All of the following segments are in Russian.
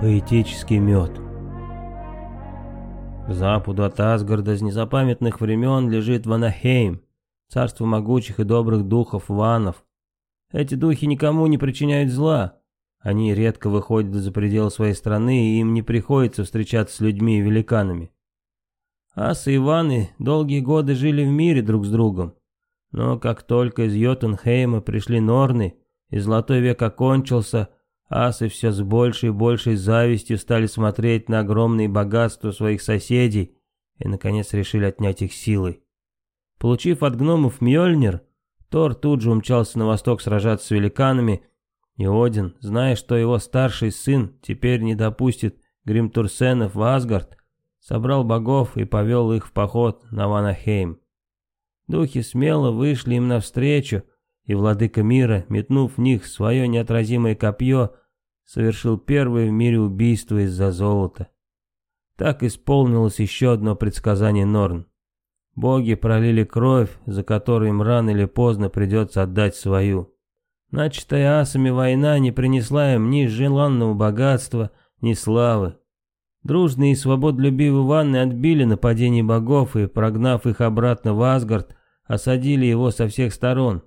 Поэтический мед. Западу от Асгарда с незапамятных времен лежит Ванахейм, царство могучих и добрых духов ванов. Эти духи никому не причиняют зла. Они редко выходят за пределы своей страны, и им не приходится встречаться с людьми и великанами. Асы и ваны долгие годы жили в мире друг с другом. Но как только из Йотунхейма пришли Норны, и Золотой век окончился, Асы все с большей и большей завистью стали смотреть на огромные богатства своих соседей и, наконец, решили отнять их силой. Получив от гномов Мьёльнир, Тор тут же умчался на восток сражаться с великанами, и Один, зная, что его старший сын теперь не допустит Гримтурсенов в Асгард, собрал богов и повел их в поход на Ванахейм. Духи смело вышли им навстречу, и владыка мира, метнув в них свое неотразимое копье, совершил первое в мире убийство из-за золота. Так исполнилось еще одно предсказание Норн. Боги пролили кровь, за которую им рано или поздно придется отдать свою. Начатая асами война не принесла им ни желанного богатства, ни славы. Дружные и свободолюбивые ванны отбили нападение богов и, прогнав их обратно в Асгард, осадили его со всех сторон.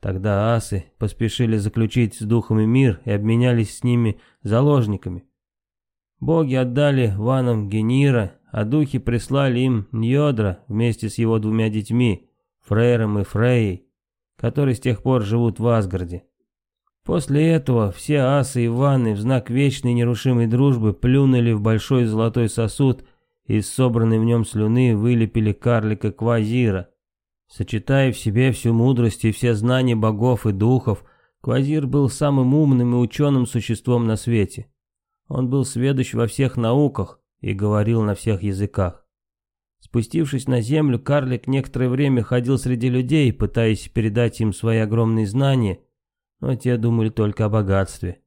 Тогда асы поспешили заключить с духами мир и обменялись с ними заложниками. Боги отдали ванам Генира, а духи прислали им Ньодра вместе с его двумя детьми, Фрейром и Фрейей, которые с тех пор живут в Асгарде. После этого все асы и ванны в знак вечной нерушимой дружбы плюнули в большой золотой сосуд и из собранной в нем слюны вылепили карлика Квазира. Сочетая в себе всю мудрость и все знания богов и духов, Квазир был самым умным и ученым существом на свете. Он был сведущ во всех науках и говорил на всех языках. Спустившись на землю, карлик некоторое время ходил среди людей, пытаясь передать им свои огромные знания, но те думали только о богатстве.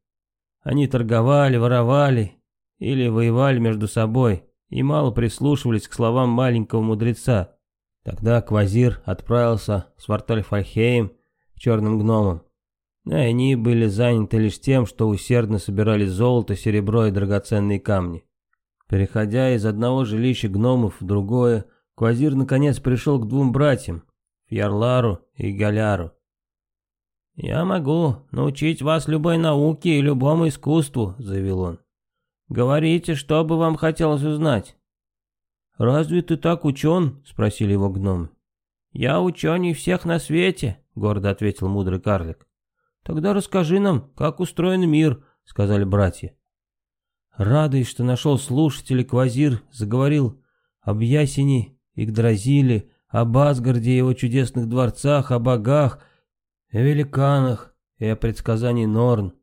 Они торговали, воровали или воевали между собой и мало прислушивались к словам маленького мудреца. Тогда Квазир отправился с Вартальфальхейм к черным гномам. И они были заняты лишь тем, что усердно собирали золото, серебро и драгоценные камни. Переходя из одного жилища гномов в другое, Квазир наконец пришел к двум братьям, Фьярлару и Галяру. «Я могу научить вас любой науке и любому искусству», — заявил он. «Говорите, что бы вам хотелось узнать». «Разве ты так учен?» — спросили его гномы. «Я ученей всех на свете», — гордо ответил мудрый карлик. «Тогда расскажи нам, как устроен мир», — сказали братья. Радуясь, что нашел слушателей, Квазир заговорил об Ясени, Игдразиле, об Асгарде и его чудесных дворцах, о богах, о великанах и о предсказании Норн.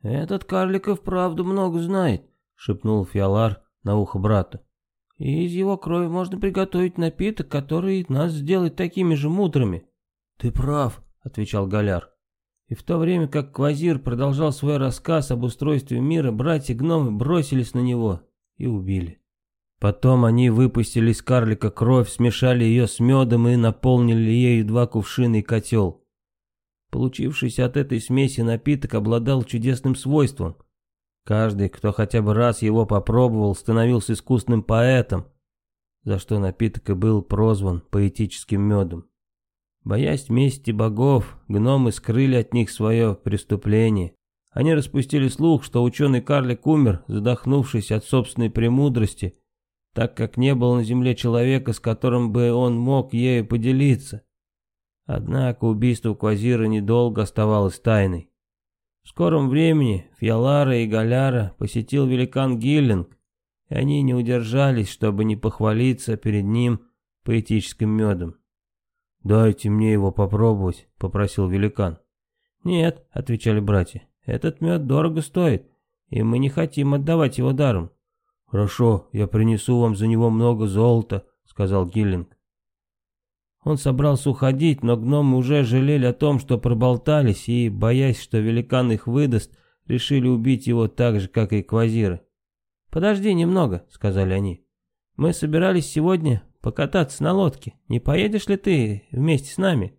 «Этот карлик и вправду много знает», — шепнул Фиалар на ухо брату. И из его крови можно приготовить напиток, который нас сделает такими же мудрыми. Ты прав, отвечал Голяр. И в то время как Квазир продолжал свой рассказ об устройстве мира, братья-гномы бросились на него и убили. Потом они выпустили из карлика кровь, смешали ее с медом и наполнили ею два кувшина и котел. Получившийся от этой смеси напиток обладал чудесным свойством. Каждый, кто хотя бы раз его попробовал, становился искусным поэтом, за что напиток и был прозван поэтическим медом. Боясь мести богов, гномы скрыли от них свое преступление. Они распустили слух, что ученый-карлик умер, задохнувшись от собственной премудрости, так как не было на земле человека, с которым бы он мог ею поделиться. Однако убийство Квазира недолго оставалось тайной. В скором времени Фьялара и Галяра посетил великан Гиллинг, и они не удержались, чтобы не похвалиться перед ним поэтическим медом. «Дайте мне его попробовать», — попросил великан. «Нет», — отвечали братья, — «этот мед дорого стоит, и мы не хотим отдавать его даром». «Хорошо, я принесу вам за него много золота», — сказал Гиллинг. Он собрался уходить, но гномы уже жалели о том, что проболтались, и, боясь, что великан их выдаст, решили убить его так же, как и квазиры. «Подожди немного», — сказали они. «Мы собирались сегодня покататься на лодке. Не поедешь ли ты вместе с нами?»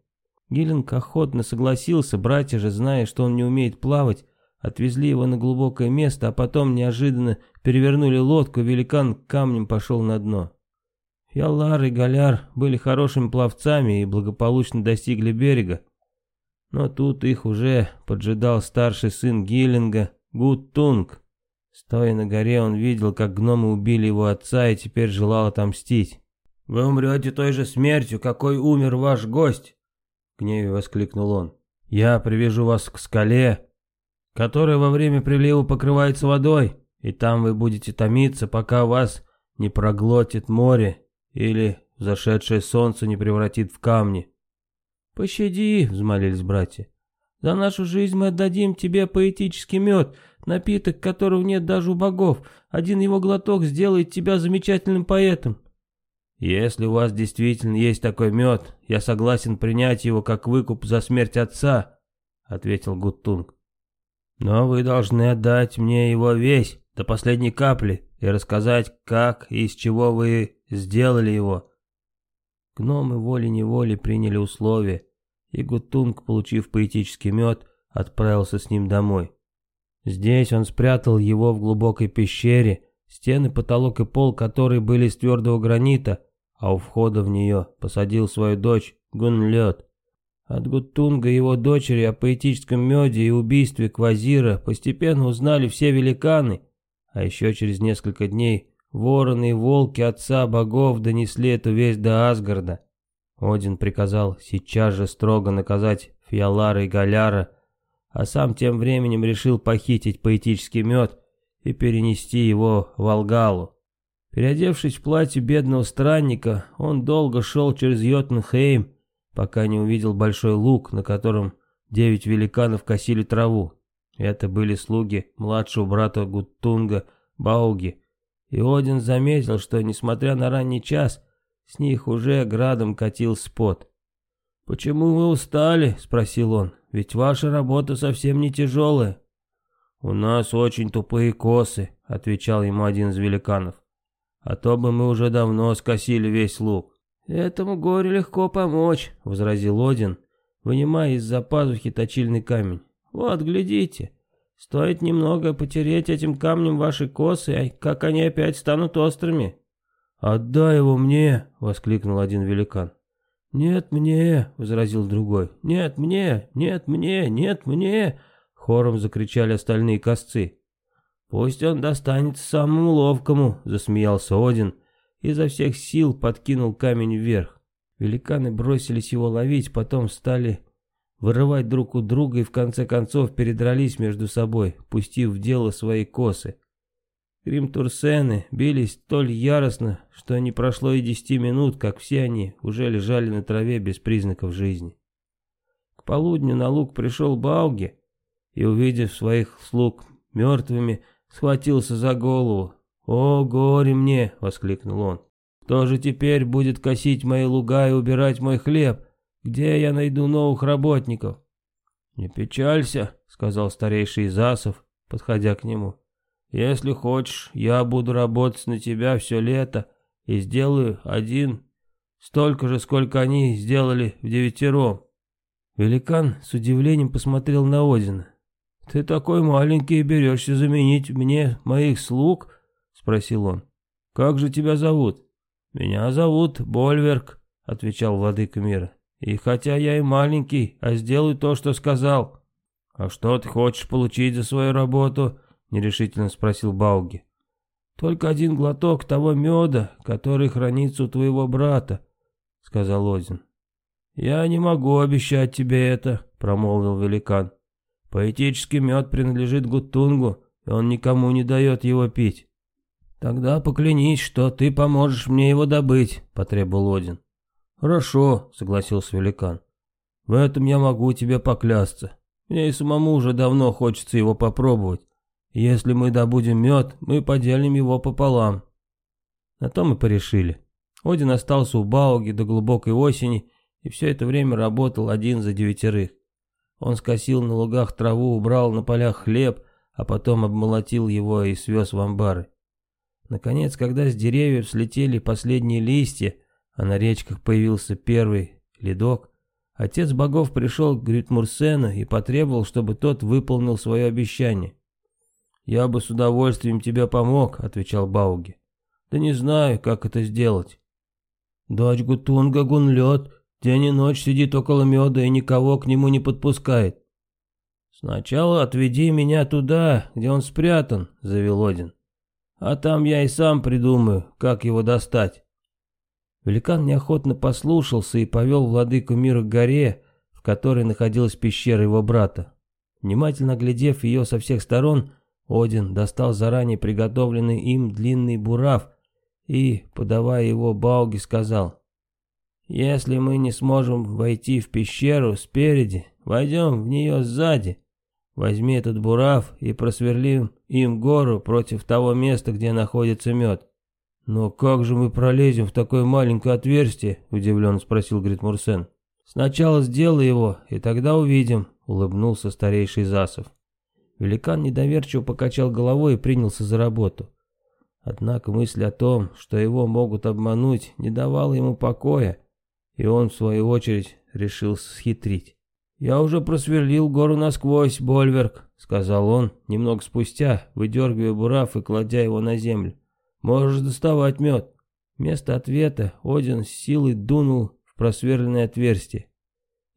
Гиллинг охотно согласился, братья же, зная, что он не умеет плавать, отвезли его на глубокое место, а потом неожиданно перевернули лодку, великан камнем пошел на дно. Фиалар и Голяр были хорошими пловцами и благополучно достигли берега. Но тут их уже поджидал старший сын Гиллинга, Гуттунг. Стоя на горе, он видел, как гномы убили его отца и теперь желал отомстить. «Вы умрете той же смертью, какой умер ваш гость!» — гневе воскликнул он. «Я привяжу вас к скале, которая во время прилива покрывается водой, и там вы будете томиться, пока вас не проглотит море или зашедшее солнце не превратит в камни». «Пощади!» — взмолились братья. «За нашу жизнь мы отдадим тебе поэтический мед, напиток которого нет даже у богов. Один его глоток сделает тебя замечательным поэтом». «Если у вас действительно есть такой мед, я согласен принять его как выкуп за смерть отца», — ответил Гуттунг. «Но вы должны отдать мне его весь, до последней капли, и рассказать, как и из чего вы сделали его». Гномы волей-неволей приняли условия, и Гуттунг, получив поэтический мед, отправился с ним домой. Здесь он спрятал его в глубокой пещере, стены, потолок и пол которой были из твердого гранита, а у входа в нее посадил свою дочь Гунлет. От Гутунга и его дочери о поэтическом меде и убийстве Квазира постепенно узнали все великаны, а еще через несколько дней вороны и волки отца богов донесли эту весть до Асгарда. Один приказал сейчас же строго наказать Фиалара и Галяра, а сам тем временем решил похитить поэтический мед и перенести его в Алгалу. Переодевшись в платье бедного странника, он долго шел через Йотнхейм, пока не увидел большой луг, на котором девять великанов косили траву. Это были слуги младшего брата Гуттунга, Бауги. И Один заметил, что, несмотря на ранний час, с них уже градом катил спот. «Почему вы устали?» — спросил он. «Ведь ваша работа совсем не тяжелая». «У нас очень тупые косы», — отвечал ему один из великанов а то бы мы уже давно скосили весь лук. «Этому горю легко помочь», — возразил Один, вынимая из-за пазухи точильный камень. «Вот, глядите, стоит немного потереть этим камнем ваши косы, как они опять станут острыми». «Отдай его мне!» — воскликнул один великан. «Нет мне!» — возразил другой. «Нет мне! Нет мне! Нет мне!» — хором закричали остальные косцы. «Пусть он достанется самому ловкому», — засмеялся Один, изо всех сил подкинул камень вверх. Великаны бросились его ловить, потом стали вырывать друг у друга и в конце концов передрались между собой, пустив в дело свои косы. Гримтурсены бились столь яростно, что не прошло и десяти минут, как все они уже лежали на траве без признаков жизни. К полудню на луг пришел Бауги и, увидев своих слуг мертвыми, схватился за голову. «О, горе мне!» — воскликнул он. «Кто же теперь будет косить мои луга и убирать мой хлеб? Где я найду новых работников?» «Не печалься», — сказал старейший из асов, подходя к нему. «Если хочешь, я буду работать на тебя все лето и сделаю один столько же, сколько они сделали в девятером». Великан с удивлением посмотрел на Одина. «Ты такой маленький и берешься заменить мне моих слуг?» — спросил он. «Как же тебя зовут?» «Меня зовут Больверк», — отвечал владыка мира. «И хотя я и маленький, а сделаю то, что сказал». «А что ты хочешь получить за свою работу?» — нерешительно спросил Бауги. «Только один глоток того меда, который хранится у твоего брата», — сказал Один. «Я не могу обещать тебе это», — промолвил великан. Поэтический мед принадлежит Гутунгу, и он никому не дает его пить. Тогда поклянись, что ты поможешь мне его добыть, потребовал Один. Хорошо, согласился великан. В этом я могу тебе поклясться. Мне и самому уже давно хочется его попробовать. Если мы добудем мед, мы поделим его пополам. На то мы порешили. Один остался у Бауги до глубокой осени и все это время работал один за девятерых. Он скосил на лугах траву, убрал на полях хлеб, а потом обмолотил его и свез в амбары. Наконец, когда с деревьев слетели последние листья, а на речках появился первый ледок, отец богов пришел к Гритмурсену и потребовал, чтобы тот выполнил свое обещание. «Я бы с удовольствием тебе помог», — отвечал Бауги. «Да не знаю, как это сделать». «Дочь Гутунга Гунлет день и ночь сидит около меда и никого к нему не подпускает». «Сначала отведи меня туда, где он спрятан», — завел Один. «А там я и сам придумаю, как его достать». Великан неохотно послушался и повел владыку мира к горе, в которой находилась пещера его брата. Внимательно глядев ее со всех сторон, один достал заранее приготовленный им длинный бурав и, подавая его Бауги, сказал, «Если мы не сможем войти в пещеру спереди, войдем в нее сзади. Возьми этот бурав и просверлим им гору против того места, где находится мед». «Но как же мы пролезем в такое маленькое отверстие?» – удивленно спросил Гритмурсен. «Сначала сделай его, и тогда увидим», – улыбнулся старейший Засов. Великан недоверчиво покачал головой и принялся за работу. Однако мысль о том, что его могут обмануть, не давала ему покоя, и он, в свою очередь, решил схитрить. «Я уже просверлил гору насквозь, Больверк», — сказал он, немного спустя, выдергивая бурав и кладя его на землю. «Можешь доставать мед». Вместо ответа Один с силой дунул в просверленное отверстие.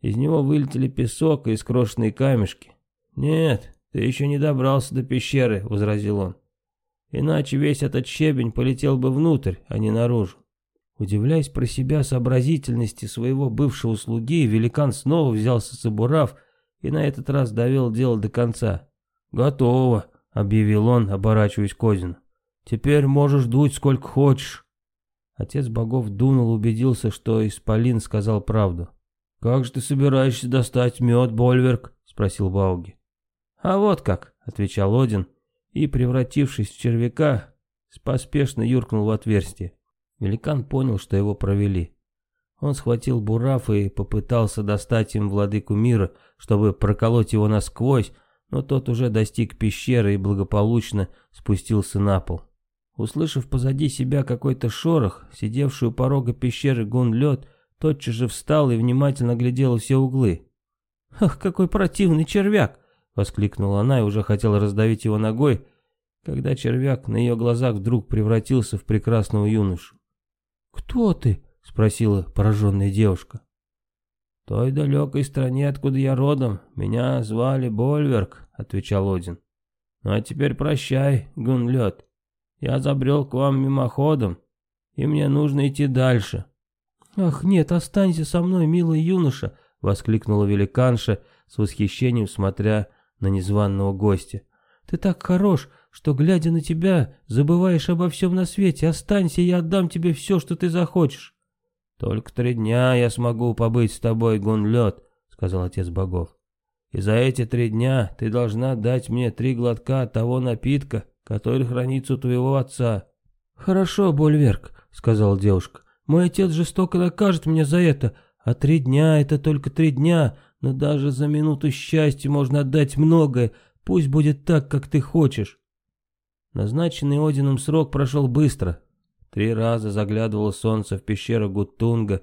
Из него вылетели песок и скрошенные камешки. «Нет, «Ты еще не добрался до пещеры», — возразил он. «Иначе весь этот щебень полетел бы внутрь, а не наружу». Удивляясь про себя сообразительности своего бывшего слуги, великан снова взялся за бурав и на этот раз довел дело до конца. «Готово», — объявил он, оборачиваясь к Озину. «Теперь можешь дуть сколько хочешь». Отец богов дунул, убедился, что Исполин сказал правду. «Как же ты собираешься достать мед, Больверк?» — спросил Бауги. «А вот как», — отвечал Один, и, превратившись в червяка, поспешно юркнул в отверстие. Великан понял, что его провели. Он схватил бурав и попытался достать им владыку мира, чтобы проколоть его насквозь, но тот уже достиг пещеры и благополучно спустился на пол. Услышав позади себя какой-то шорох, сидевший у порога пещеры гун лед, тотчас же встал и внимательно глядел все углы. «Ах, какой противный червяк!» — воскликнула она и уже хотела раздавить его ногой, когда червяк на ее глазах вдруг превратился в прекрасного юношу. «Кто ты?» — спросила пораженная девушка. «В той далекой стране, откуда я родом, меня звали Больверк», — отвечал Один. «Ну а теперь прощай, Гунлет. Я забрел к вам мимоходом, и мне нужно идти дальше». «Ах, нет, останься со мной, милый юноша!» — воскликнула великанша с восхищением, смотря на незваного гостя. «Ты так хорош, что, глядя на тебя, забываешь обо всем на свете. Останься, я отдам тебе все, что ты захочешь». «Только три дня я смогу побыть с тобой, Гунлет», — сказал отец богов. «И за эти три дня ты должна дать мне три глотка того напитка, который хранится у твоего отца». «Хорошо, Больверк», — сказала девушка. «Мой отец жестоко накажет меня за это, а три дня — это только три дня, но даже за минуту счастья можно отдать многое, пусть будет так, как ты хочешь. Назначенный Одином срок прошел быстро. Три раза заглядывало солнце в пещеру Гутунга.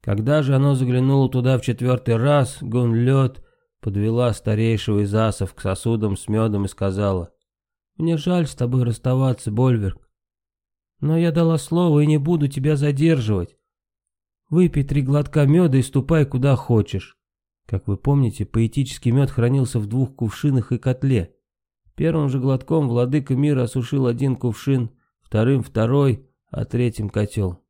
Когда же оно заглянуло туда в четвертый раз, Гунлет подвела старейшего из асов к сосудам с медом и сказала, «Мне жаль с тобой расставаться, Больверк, но я дала слово и не буду тебя задерживать. Выпей три глотка меда и ступай куда хочешь». Как вы помните, поэтический мед хранился в двух кувшинах и котле. Первым же глотком владыка мира осушил один кувшин, вторым второй, а третьим котел.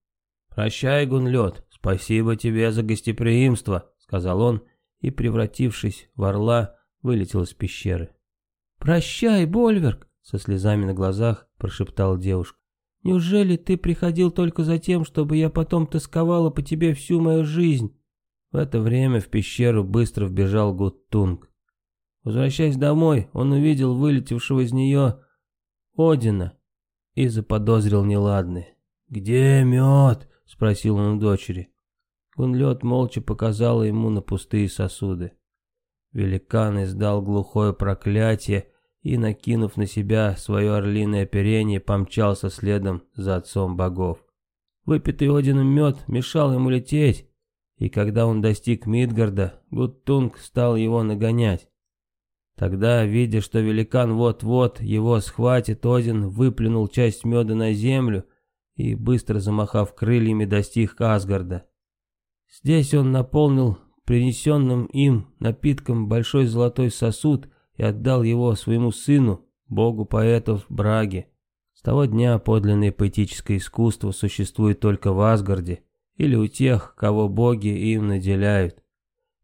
«Прощай, Гунлет, спасибо тебе за гостеприимство», — сказал он, и, превратившись в орла, вылетел из пещеры. «Прощай, Больверк», — со слезами на глазах прошептала девушка. «Неужели ты приходил только за тем, чтобы я потом тосковала по тебе всю мою жизнь?» В это время в пещеру быстро вбежал Гуттунг. Возвращаясь домой, он увидел вылетевшего из нее Одина и заподозрил неладное. «Где мед?» — спросил он у дочери. Гунлет молча показала ему на пустые сосуды. Великан издал глухое проклятие и, накинув на себя свое орлиное оперение, помчался следом за отцом богов. Выпитый Одином мед мешал ему лететь, и когда он достиг Мидгарда, Гуттунг стал его нагонять. Тогда, видя, что великан вот-вот его схватит, Один выплюнул часть меда на землю и, быстро замахав крыльями, достиг Асгарда. Здесь он наполнил принесенным им напитком большой золотой сосуд и отдал его своему сыну, богу поэтов Браге. С того дня подлинное поэтическое искусство существует только в Асгарде или у тех, кого боги им наделяют.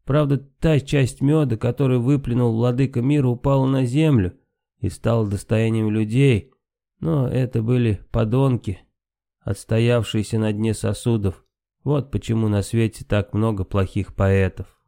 Правда, та часть меда, которую выплюнул владыка мира, упала на землю и стала достоянием людей, но это были подонки, отстоявшиеся на дне сосудов. Вот почему на свете так много плохих поэтов.